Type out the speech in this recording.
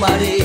Money.